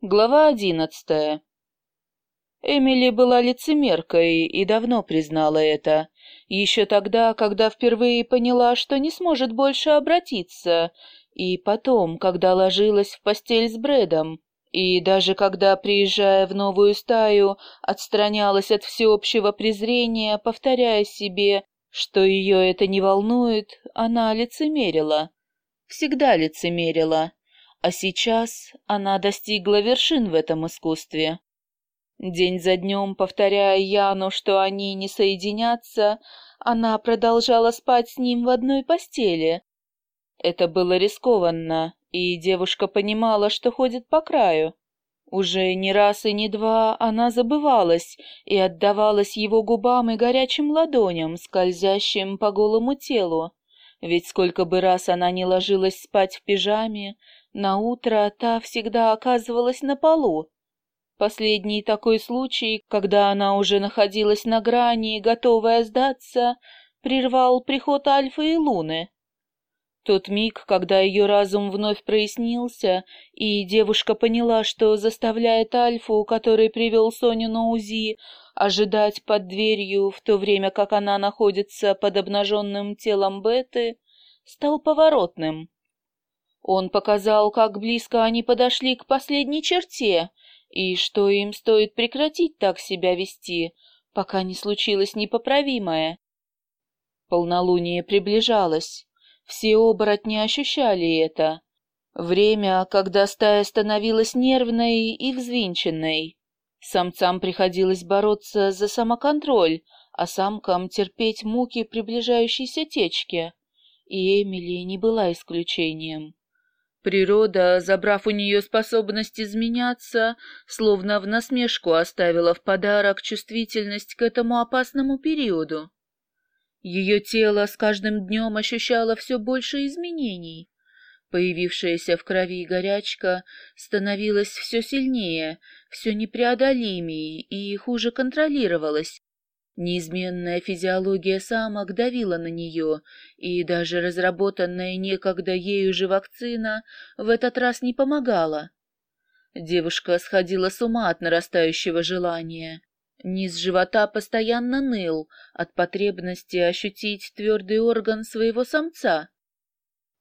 Глава одиннадцатая. Эмили была лицемеркой и давно признала это. Еще тогда, когда впервые поняла, что не сможет больше обратиться, и потом, когда ложилась в постель с Брэдом, и даже когда, приезжая в новую стаю, отстранялась от всеобщего презрения, повторяя себе, что ее это не волнует, она лицемерила. Всегда лицемерила а сейчас она достигла вершин в этом искусстве. День за днем, повторяя Яну, что они не соединятся, она продолжала спать с ним в одной постели. Это было рискованно, и девушка понимала, что ходит по краю. Уже не раз и не два она забывалась и отдавалась его губам и горячим ладоням, скользящим по голому телу. Ведь сколько бы раз она не ложилась спать в пижаме, на утро та всегда оказывалась на полу. Последний такой случай, когда она уже находилась на грани, готовая сдаться, прервал приход Альфы и Луны. Тот миг, когда ее разум вновь прояснился, и девушка поняла, что заставляет Альфу, который привел Соню на УЗИ, ожидать под дверью, в то время как она находится под обнаженным телом Беты, стал поворотным. Он показал, как близко они подошли к последней черте, и что им стоит прекратить так себя вести, пока не случилось непоправимое. Полнолуние приближалось. Все оборотни ощущали это. Время, когда стая становилась нервной и взвинченной. Самцам приходилось бороться за самоконтроль, а самкам терпеть муки приближающейся течки. И Эмили не была исключением. Природа, забрав у нее способность изменяться, словно в насмешку оставила в подарок чувствительность к этому опасному периоду. Ее тело с каждым днем ощущало все больше изменений. Появившаяся в крови горячка становилась все сильнее, все непреодолимее и хуже контролировалась. Неизменная физиология самок давила на нее, и даже разработанная некогда ею же вакцина в этот раз не помогала. Девушка сходила с ума от нарастающего желания. Низ живота постоянно ныл от потребности ощутить твердый орган своего самца.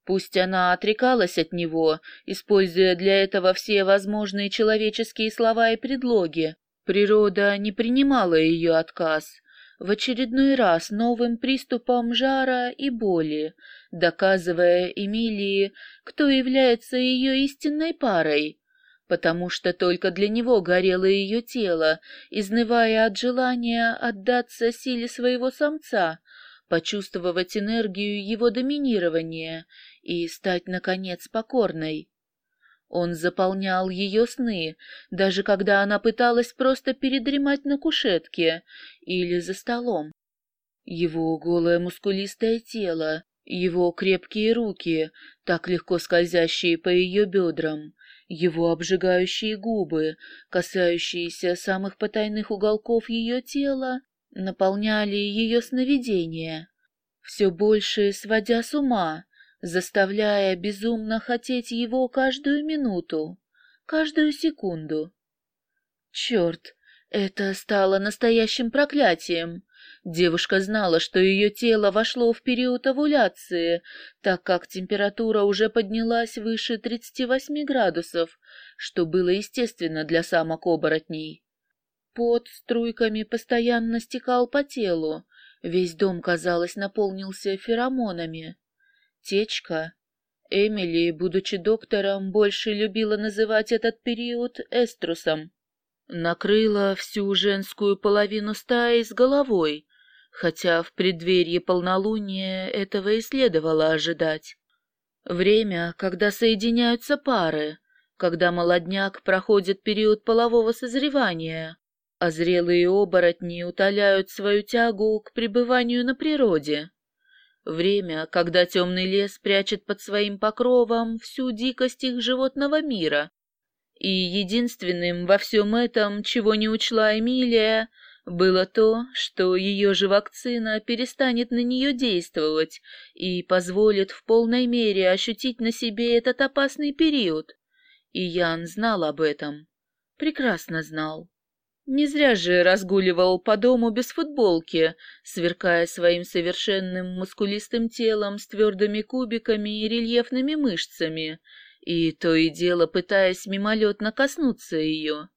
Пусть она отрекалась от него, используя для этого все возможные человеческие слова и предлоги, природа не принимала ее отказ — в очередной раз новым приступом жара и боли, доказывая Эмилии, кто является ее истинной парой, потому что только для него горело ее тело, изнывая от желания отдаться силе своего самца, почувствовать энергию его доминирования и стать, наконец, покорной. Он заполнял ее сны, даже когда она пыталась просто передремать на кушетке или за столом. Его голое мускулистое тело, его крепкие руки, так легко скользящие по ее бедрам, его обжигающие губы, касающиеся самых потайных уголков ее тела, наполняли ее сновидения, все больше сводя с ума, заставляя безумно хотеть его каждую минуту, каждую секунду. Черт, это стало настоящим проклятием. Девушка знала, что ее тело вошло в период овуляции, так как температура уже поднялась выше 38 градусов, что было естественно для самок-оборотней. Пот струйками постоянно стекал по телу, весь дом, казалось, наполнился феромонами. Течка. Эмили, будучи доктором, больше любила называть этот период эструсом. Накрыла всю женскую половину стаи с головой, хотя в преддверии полнолуния этого и следовало ожидать. Время, когда соединяются пары, когда молодняк проходит период полового созревания, а зрелые оборотни утоляют свою тягу к пребыванию на природе. Время, когда темный лес прячет под своим покровом всю дикость их животного мира. И единственным во всем этом, чего не учла Эмилия, было то, что ее же вакцина перестанет на нее действовать и позволит в полной мере ощутить на себе этот опасный период. И Ян знал об этом. Прекрасно знал. Не зря же разгуливал по дому без футболки, сверкая своим совершенным мускулистым телом с твердыми кубиками и рельефными мышцами, и то и дело пытаясь мимолетно коснуться ее.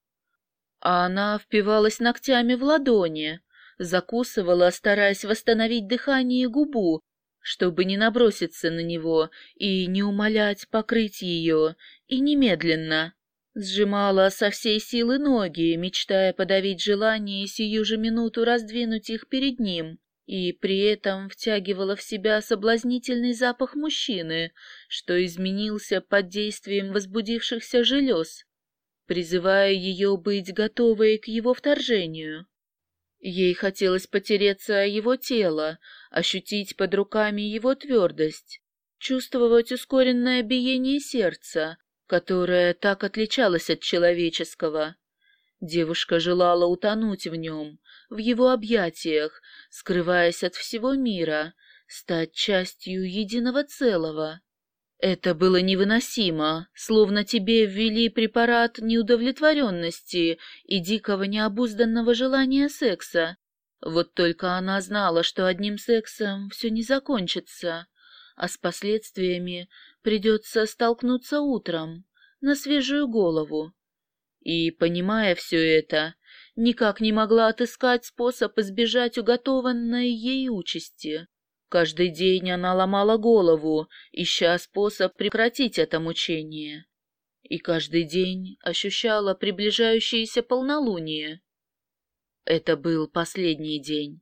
А она впивалась ногтями в ладони, закусывала, стараясь восстановить дыхание и губу, чтобы не наброситься на него и не умолять покрыть ее, и немедленно. Сжимала со всей силы ноги, мечтая подавить желание сию же минуту раздвинуть их перед ним, и при этом втягивала в себя соблазнительный запах мужчины, что изменился под действием возбудившихся желез, призывая ее быть готовой к его вторжению. Ей хотелось потереться о его тело, ощутить под руками его твердость, чувствовать ускоренное биение сердца, которое так отличалось от человеческого. Девушка желала утонуть в нем, в его объятиях, скрываясь от всего мира, стать частью единого целого. Это было невыносимо, словно тебе ввели препарат неудовлетворенности и дикого необузданного желания секса. Вот только она знала, что одним сексом все не закончится, а с последствиями придется столкнуться утром, на свежую голову. И, понимая все это, никак не могла отыскать способ избежать уготованной ей участи. Каждый день она ломала голову, ища способ прекратить это мучение. И каждый день ощущала приближающееся полнолуние. Это был последний день.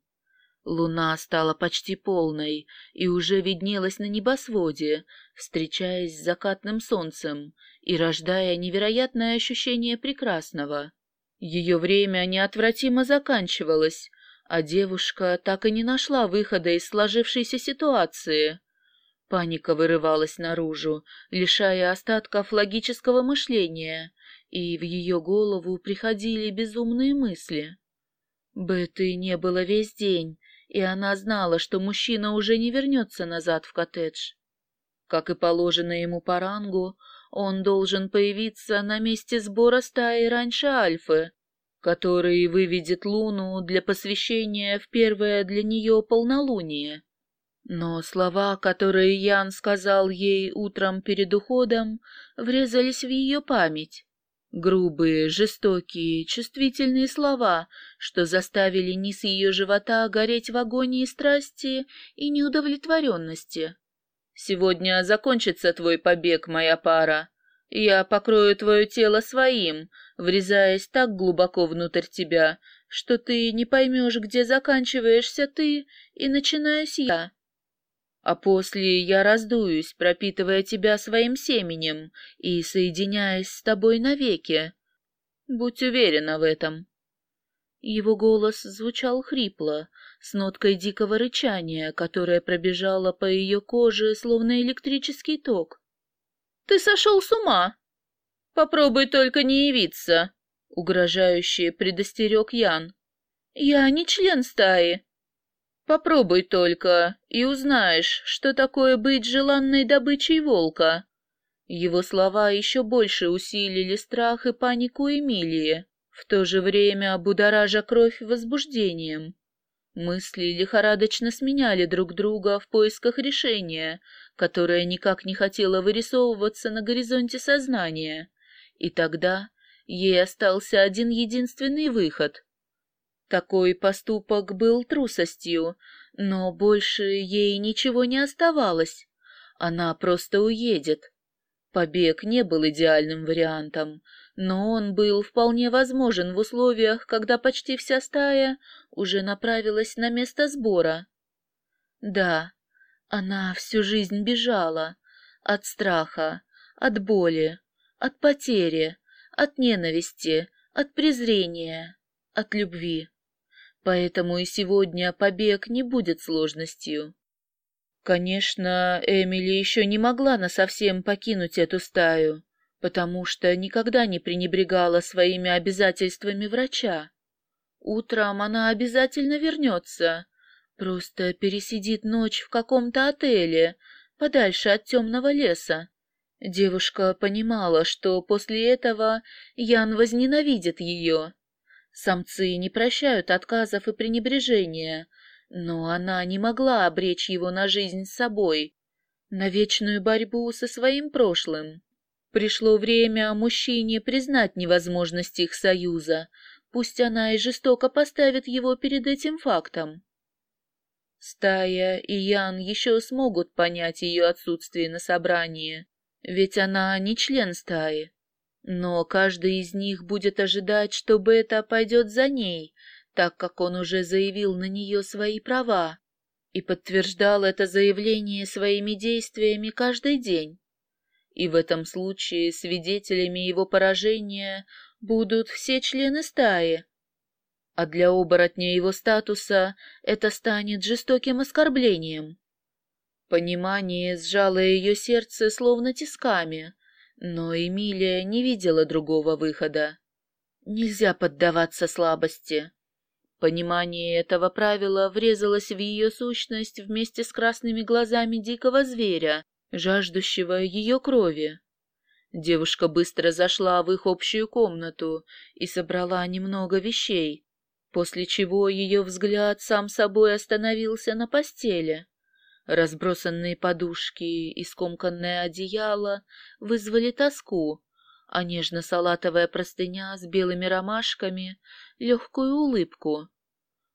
Луна стала почти полной и уже виднелась на небосводе, встречаясь с закатным солнцем и рождая невероятное ощущение прекрасного. Ее время неотвратимо заканчивалось, а девушка так и не нашла выхода из сложившейся ситуации. Паника вырывалась наружу, лишая остатков логического мышления, и в ее голову приходили безумные мысли. Беты не было весь день, и она знала, что мужчина уже не вернется назад в коттедж. Как и положено ему по рангу, он должен появиться на месте сбора стаи раньше Альфы, который выведет Луну для посвящения в первое для нее полнолуние. Но слова, которые Ян сказал ей утром перед уходом, врезались в ее память. Грубые, жестокие, чувствительные слова, что заставили низ ее живота гореть в агонии страсти и неудовлетворенности. «Сегодня закончится твой побег, моя пара. Я покрою твое тело своим, врезаясь так глубоко внутрь тебя, что ты не поймешь, где заканчиваешься ты и начинаюсь я. А после я раздуюсь, пропитывая тебя своим семенем и соединяясь с тобой навеки. Будь уверена в этом. Его голос звучал хрипло, с ноткой дикого рычания, которое пробежало по ее коже, словно электрический ток. Ты сошел с ума? Попробуй только не явиться, — угрожающе предостерег Ян. Я не член стаи. Попробуй только, и узнаешь, что такое быть желанной добычей волка. Его слова еще больше усилили страх и панику Эмилии, в то же время будоража кровь возбуждением. Мысли лихорадочно сменяли друг друга в поисках решения, которое никак не хотело вырисовываться на горизонте сознания. И тогда ей остался один единственный выход. Такой поступок был трусостью, но больше ей ничего не оставалось. Она просто уедет. Побег не был идеальным вариантом, но он был вполне возможен в условиях, когда почти вся стая уже направилась на место сбора. Да, она всю жизнь бежала от страха, от боли, от потери, от ненависти, от презрения, от любви. Поэтому и сегодня побег не будет сложностью. Конечно, Эмили еще не могла насовсем покинуть эту стаю, потому что никогда не пренебрегала своими обязательствами врача. Утром она обязательно вернется, просто пересидит ночь в каком-то отеле, подальше от темного леса, Девушка понимала, что после этого Ян возненавидит ее. Самцы не прощают отказов и пренебрежения, но она не могла обречь его на жизнь с собой, на вечную борьбу со своим прошлым. Пришло время мужчине признать невозможность их союза, пусть она и жестоко поставит его перед этим фактом. Стая и Ян еще смогут понять ее отсутствие на собрании, ведь она не член стаи. Но каждый из них будет ожидать, что Бета пойдет за ней, так как он уже заявил на нее свои права и подтверждал это заявление своими действиями каждый день. И в этом случае свидетелями его поражения будут все члены стаи. А для оборотня его статуса это станет жестоким оскорблением. Понимание сжало ее сердце словно тисками, но Эмилия не видела другого выхода. Нельзя поддаваться слабости. Понимание этого правила врезалось в ее сущность вместе с красными глазами дикого зверя, жаждущего ее крови. Девушка быстро зашла в их общую комнату и собрала немного вещей, после чего ее взгляд сам собой остановился на постели. Разбросанные подушки и скомканное одеяло вызвали тоску, а нежно-салатовая простыня с белыми ромашками — легкую улыбку.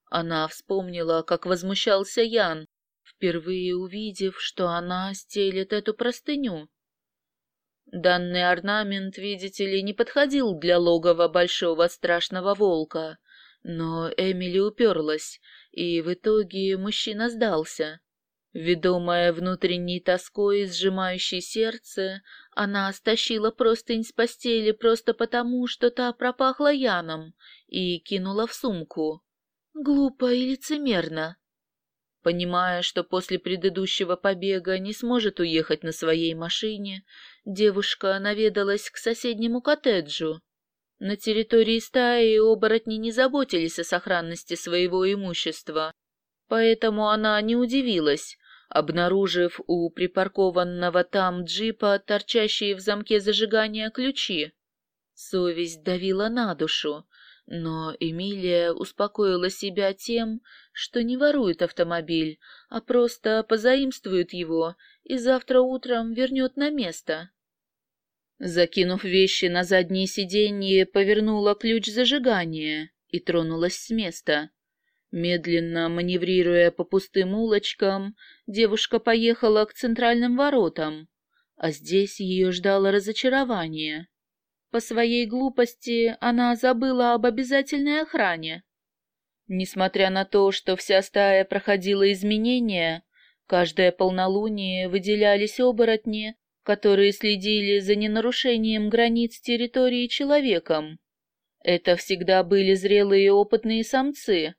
Она вспомнила, как возмущался Ян, впервые увидев, что она стелет эту простыню. Данный орнамент, видите ли, не подходил для логова большого страшного волка, но Эмили уперлась, и в итоге мужчина сдался. Ведомая внутренней тоской и сжимающей сердце, она стащила простынь с постели просто потому, что та пропахла Яном, и кинула в сумку. Глупо и лицемерно. Понимая, что после предыдущего побега не сможет уехать на своей машине, девушка наведалась к соседнему коттеджу. На территории стаи оборотни не заботились о сохранности своего имущества, поэтому она не удивилась, обнаружив у припаркованного там джипа торчащие в замке зажигания ключи. Совесть давила на душу, но Эмилия успокоила себя тем, что не ворует автомобиль, а просто позаимствует его и завтра утром вернет на место. Закинув вещи на заднее сиденье, повернула ключ зажигания и тронулась с места. Медленно маневрируя по пустым улочкам, девушка поехала к центральным воротам, а здесь ее ждало разочарование. По своей глупости она забыла об обязательной охране. Несмотря на то, что вся стая проходила изменения, каждое полнолуние выделялись оборотни, которые следили за ненарушением границ территории человеком. Это всегда были зрелые и опытные самцы,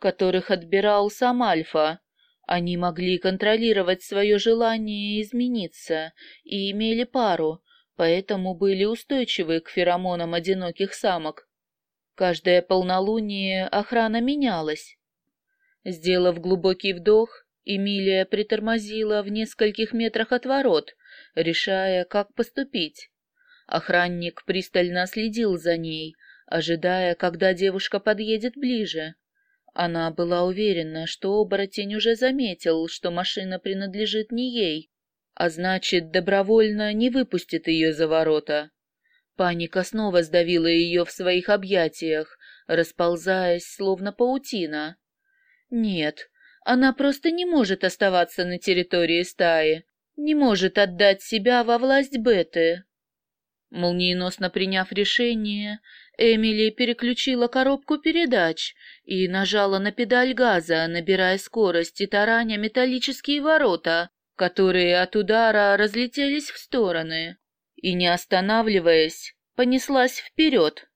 которых отбирал сам Альфа. Они могли контролировать свое желание измениться и имели пару, поэтому были устойчивы к феромонам одиноких самок. Каждое полнолуние охрана менялась. Сделав глубокий вдох, Эмилия притормозила в нескольких метрах от ворот, решая, как поступить. Охранник пристально следил за ней, ожидая, когда девушка подъедет ближе. Она была уверена, что оборотень уже заметил, что машина принадлежит не ей, а значит, добровольно не выпустит ее за ворота. Паника снова сдавила ее в своих объятиях, расползаясь, словно паутина. Нет, она просто не может оставаться на территории стаи, не может отдать себя во власть Беты. Молниеносно приняв решение, Эмили переключила коробку передач и нажала на педаль газа, набирая скорость и тараня металлические ворота, которые от удара разлетелись в стороны. И, не останавливаясь, понеслась вперед.